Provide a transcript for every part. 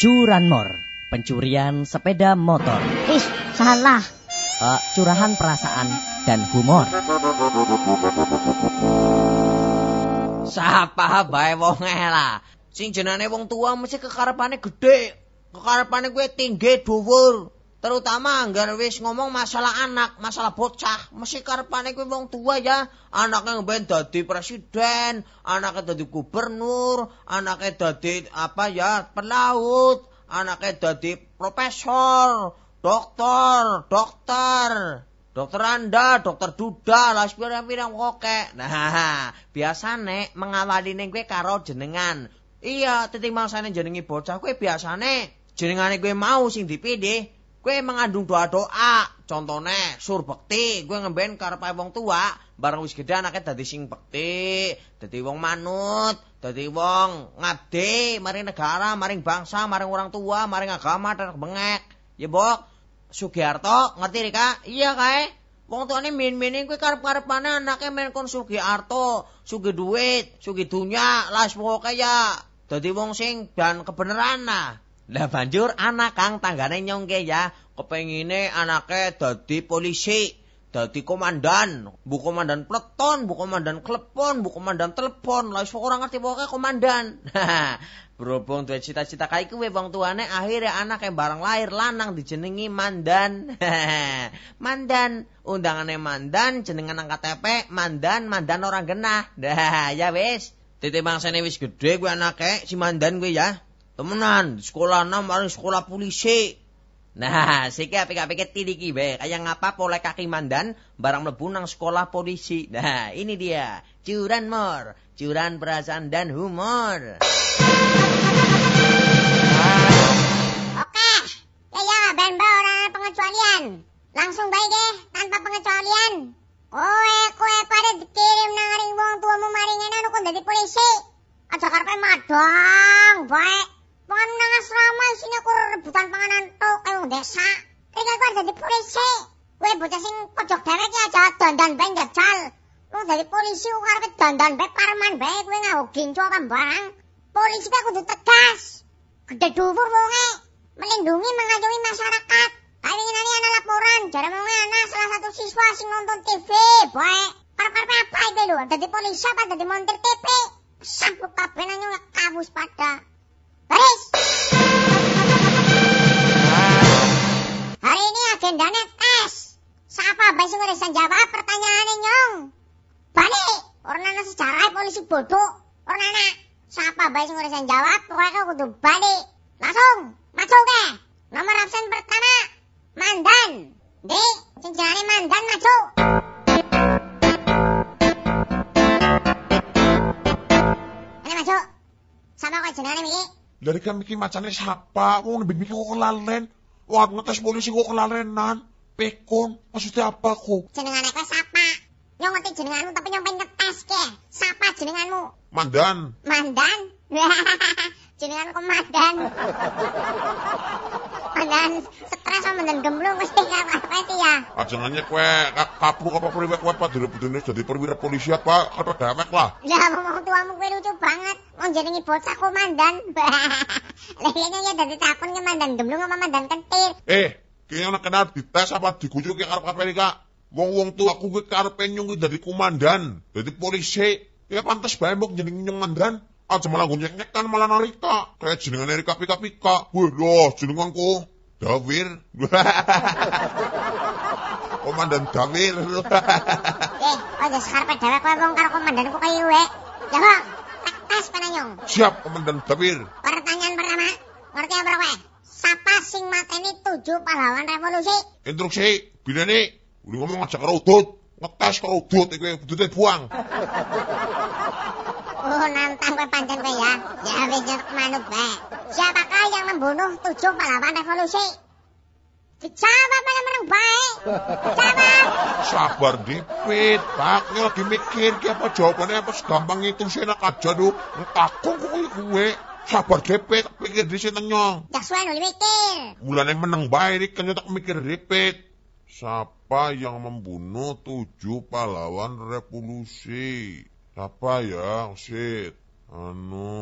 Curanmor, pencurian sepeda motor. Ih, salah. Uh, curahan perasaan dan humor. Sapa bae wong lah. Sing jenenge wong tua mesti kekarepane gede. Kekarepane kuwi tinggi dhuwur. Terutama anggar wis ngomong masalah anak, masalah bocah, mesti karepane kuwi wong tua ya. Anaknya ngeben dadi presiden, anaknya dadi gubernur, anaknya dadi apa ya, pelaut, anaknya dadi profesor, dokter, dokter. Dokter Anda, dokter Duda, lah pirang-pirang koke. Nah, biasane mengawali ning kowe karo jenengan. Iya, tetimbang sane jenengi bocah kowe biasane jenengane kowe mau sing dipilih. Kowe mengandung doa-doa. Contone sur bekti, kowe ngemben karep wong tua, bareng wis gedhe anake dadi sing bekti, dadi wong manut, dadi wong ngabdi maring negara, maring bangsa, maring orang tua, maring agama dan bengek. Ya, Bok. Sugiarto, ngerti Rika? Iya kae. Wong tuane min-mini kuwi karep-karepane anake men kon Sugiarto, sugi duit, sugi dunya, las pokoke ya dadi wong sing dan kebenaran nah. Lah banjur anak kang tanggane nyongke ya, kepengine anake dadi polisi, dadi komandan, bu komandan peleton, bu komandan klepon, bu komandan telepon, lah wis ora ngerti pokoke komandan. Berhubung duwe cita-cita kayak kuwi wong tuane akhirnya anak yang barang lahir lanang dijenengi Mandan. mandan, undangane Mandan, jenengan nang KTP Mandan, Mandan orang genah. Dah, ya wis. Titi bangsane wis gede kuwi anake si Mandan kuwi ya. Temenan, sekolah 6 mari sekolah polisi. Nah, siki apik-apik tidiki be, kaya ngapa pole kaki mandan barang mlebu nang sekolah polisi. Nah, ini dia, curan mor, curan perasaan dan humor. Polisi. Kowe bocah sing pojok dhewe iki aja dandan bae jajal. Wong dadi polisi kok karepe dandan bae parman bae kowe nganggo ginco apa barang. Polisi kok kudu tegas. Gede dhuwur wonge. Melindungi mengayomi masyarakat. Kawinginane ana laporan, jare wonge ana salah satu siswa sing nonton TV, bae. Karep-karep apa itu lho? Dadi polisi apa dadi montir TV? Sampuk kabeh nang kabus pada. Baris. Hari ini agendanya tes. Siapa bae sing jawab pertanyaane nyong? Balik. Orang ana sejarah polisi bodoh. Orang ana siapa bae sing jawab, pokoknya kudu balik. Langsung, maju ke. Nomor absen pertama, Mandan. Sing jenenge Mandan maju. Ini maju. Sama kok iki? Dari kan miki macane siapa? Wong nebik miki kok Wah, ngetes polisi kok kelalenan. Pekon, maksudnya apa ku? Jenengane kowe sapa? Nyong ngerti jenenganmu tapi pengen ngetes ke. Sapa jenenganmu? Mandan. Mandan? jenengan komandan. Mandan stres sama mandan gemblung mesti apa itu ya? Ajangannya kue kapruk apa priwe kue apa dulu bener jadi perwira polisi apa kata dewek lah. Lah ngomong tuamu kue lucu banget. Wong jenengi bocah komandan. Lelenya ya dari takon ke mandan gemblung apa mandan kentir. Eh, kayaknya nak kenal dites apa digujuk ke karep kape kak. Wong-wong tua aku ke karep nyung dari komandan, jadi polisi. Ya pantas bae mbok jeneng nyung mandan. Aja malah nyek kan malah narika. Kayak jenengan Erika Pika Pika. Wih, loh, jenenganku. Dawir. Komandan Dawir. eh, aja sekarang dewe kowe wong karo komandanku kaya we. Ya, Bang. Tes penanyong. Siap, Komandan Dawir. Pertanyaan pertama, ngerti apa kowe? Sapa sing mateni tujuh pahlawan revolusi? Instruksi, bila nih. Udah ngomong aja karo udut. Ngetes karo udut, itu udutnya buang. Oh, nantang kowe pancen kowe ya. Ya wis manut bae. Siapakah yang membunuh tujuh pahlawan revolusi? Dijawab malah menang baik. Jawab. Sabar dipit, Pak. Ini lagi mikir ki apa jawabannya apa segampang itu sih enak aja lu. Takut kok gue. Sabar dipit, pikir di sini nyong. Jak suwe nuli mikir. Mulane menang bae iki kan tak mikir dipit. Siapa yang membunuh tujuh pahlawan revolusi? Siapa ya? Shit. Anu.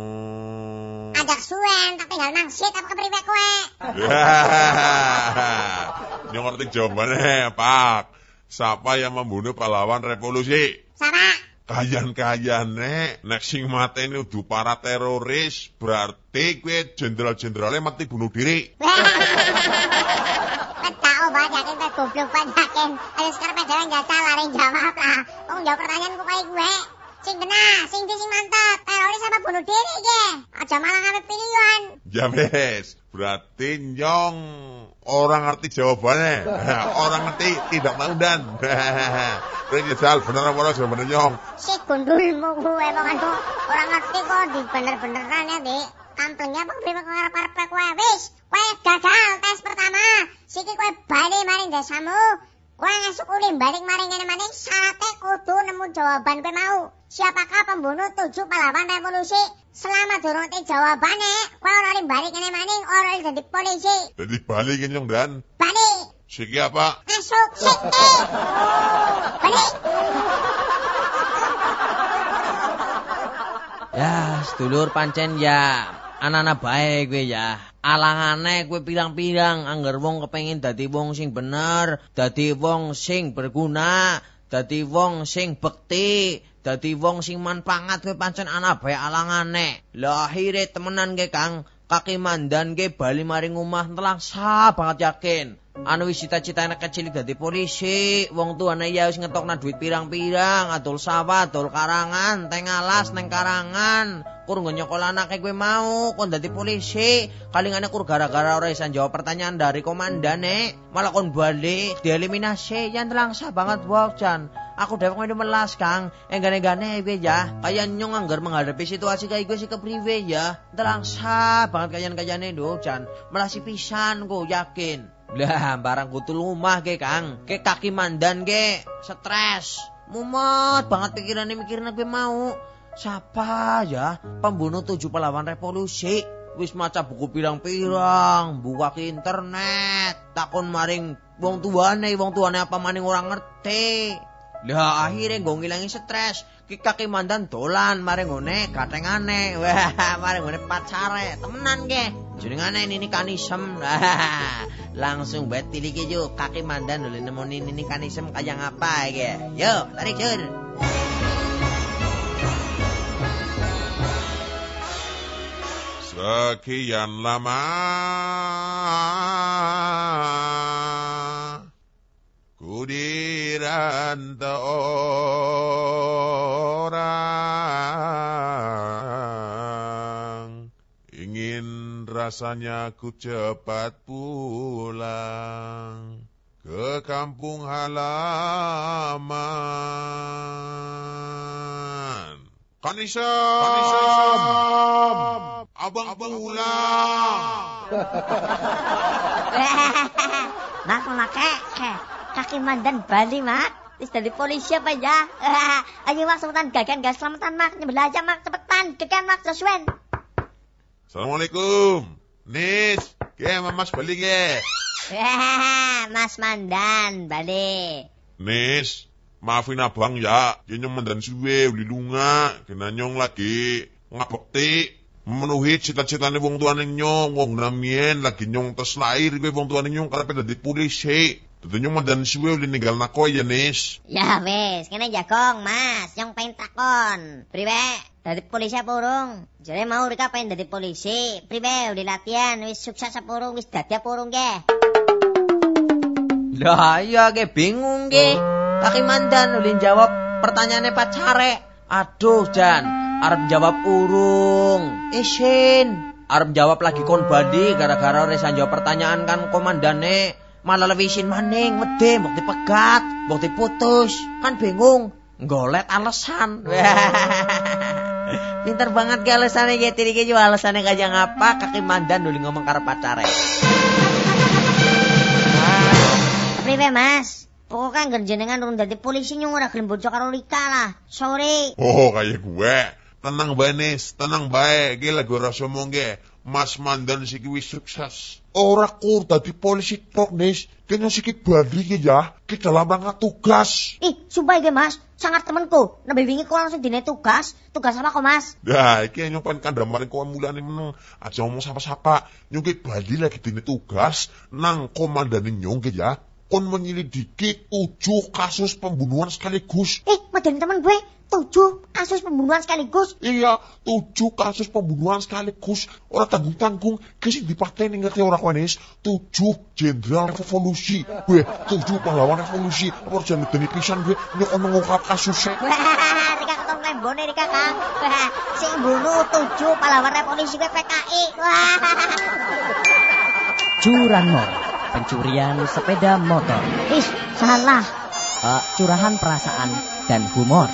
Ada ngajak suwen tak tinggal mangsit apa kepriwe kowe? Nyong ngerti jawabannya, Pak. Siapa yang membunuh pahlawan revolusi? Sama. Kayan-kayane nek sing mateni udu para teroris, berarti kowe jenderal-jenderalnya mati bunuh diri. Ketak obat yakin kowe goblok banget yakin. Ayo sekarang pedalan jasa lari jawab lah. Wong jawab pertanyaan kok gue. Sing kena, sing di sing mantap. Teroris apa bunuh diri ge? Aja malah ngambil pilihan. Ya wes, berarti nyong orang ngerti jawabannya. orang ngerti tidak mau dan. Kowe nyesal bener apa ora sebenarnya nyong? Si gundulmu gue pokoknya orang ngerti kok di bener-beneran ya di kamplengnya apa priwe kok ngarep-arep kowe wis kowe gagal tes pertama siki kowe bali maring desamu kowe ngesukuli balik maring ngene maning syaratnya kudu nemu jawaban kowe mau. Siapakah pembunuh tujuh pahlawan revolusi? Selama durung te jawabane kowe ora balik ngene maning ora dadi polisi. Jadi balik nyong dan. balik. Siki apa? masuk sik balik. Ya, sedulur pancen ya anak-anak baik gue ya. Alangane gue pirang-pirang angger wong kepengin dadi wong sing bener, dadi wong sing berguna, dadi wong sing bekti, dadi wong sing manfaat gue pancen anak baik alangane. Akhire temenan ge Kang, kaki mandan ge bali maring omah telangsa banget yakin. Anu wis cita-cita anak kecil dadi polisi, wong tuane ya wis ngetokna duit pirang-pirang, adol sawah, adol karangan, teng alas, neng karangan. Kur nggo nyokol anake gue mau kon dadi polisi. Kalingane kur gara-gara ora jawab pertanyaan dari komandane, malah kon balik dieliminasi. Yan telangsa banget wong Jan. Aku dewek ngene melas Kang, enggane-enggane gue ya. Kayak nyong anggar menghadapi situasi kayak gue sih kepriwe ya. Telangsa banget kayan-kayane do Jan. Melasi pisan go yakin. Lah, barang kutul rumah ke Kang. Ke kaki mandan ke stres. Mumet banget pikirannya mikirin gue mau. Siapa ya pembunuh tujuh pahlawan revolusi? Wis maca buku pirang-pirang, buka ke internet, takon maring wong tuane, wong tuane apa maning orang ngerti. Lah akhirnya gue ngilangin stres. Ki kaki mandan dolan maring ngone katengane. Wah, maring ngone pacare, temenan ge. Jenengane ini kanisem. Langsung bet tilik jo kaki mandan dulu nemonin ini kanisem kayak ngapa ge. Yo, tarik jur. Sekian lama ku dirantau rasanya ku cepat pulang ke kampung halaman. Kanisam, Kanisam, abang, pulang. mak mak ke kaki mandan Bali mak Wis dari polisi apa ya? Ayo mak sebutan gagan gas selamatan mak nyebel aja mak cepetan gagan mak Joshua. Assalamualaikum. Nis, ke mas balik ya. Mas Mandan Bali. Nis, maafin abang ya. Dia nyong mandan suwe, uli lunga. Kena nyong lagi ngabekti. Memenuhi cita-citane wong tuane nyong. Wong namien lagi nyong tes lahir. Gue wong tuane nyong karena dadi polisi. Dadi nyong mandan suwe uli ninggal nako ya Nis. Ya wis, kene jagong Mas, yang pengen takon. Priwe? Dadi polisi apa urung? Jare mau Rika pengen dadi polisi. Priwe udah latihan wis sukses apa urung? Wis dadi apa urung ge? Lah iya ge bingung ge. Kaki mandan ulin jawab pertanyaannya pacare. Aduh Jan, arep jawab urung. Isin. Arep jawab lagi kon badi gara-gara resan jawab pertanyaan kan komandane. Malah lebih isin maning, wedi, mau dipegat, mau diputus. Kan bingung. Ngolet alasan. Pinter banget ke alasannya ya tiri juga alasannya kaya ngapa kaki mandan dulu ngomong karo pacare. Priwe Mas? Pokoknya kan jenengan urung dadi polisi nyung ora gelem bojo karo Rika lah. Sorry. Oh, kayak gue. Tenang bae Nis, tenang bae. Gue lagi ora sombong ge. Mas Mandan siki wis sukses. Ora kur dadi polisi tok, Nis. Kene siki bali ki ya, ki dalam rangka tugas. Ih, sumpah iki Mas, sangat temenku. Nembe wingi kok langsung dine tugas. Tugas apa kok Mas? Nah, iki nyumpain kandhamane kowe mulane meneng. Aja ngomong sapa-sapa. Nyungki bali lagi dini tugas nang komandane nyungki ya. Kon menyelidiki tujuh kasus pembunuhan sekaligus. Eh, madani temen gue, tujuh kasus pembunuhan sekaligus. Iya, tujuh kasus pembunuhan sekaligus. Ora tanggung-tanggung, kesing dipateni ngerti ora kowe Nis? Tujuh jenderal revolusi. Gue, tujuh pahlawan revolusi. Apa jangan ngedeni pisan gue nyok mengungkap kasusnya. Wah, Rika ketemu lembone Rika Kang. Wah, sing bunuh tujuh pahlawan revolusi gue PKI. Wah. Curanmor, pencurian sepeda motor. Ih, salah. Eh, curahan perasaan dan humor.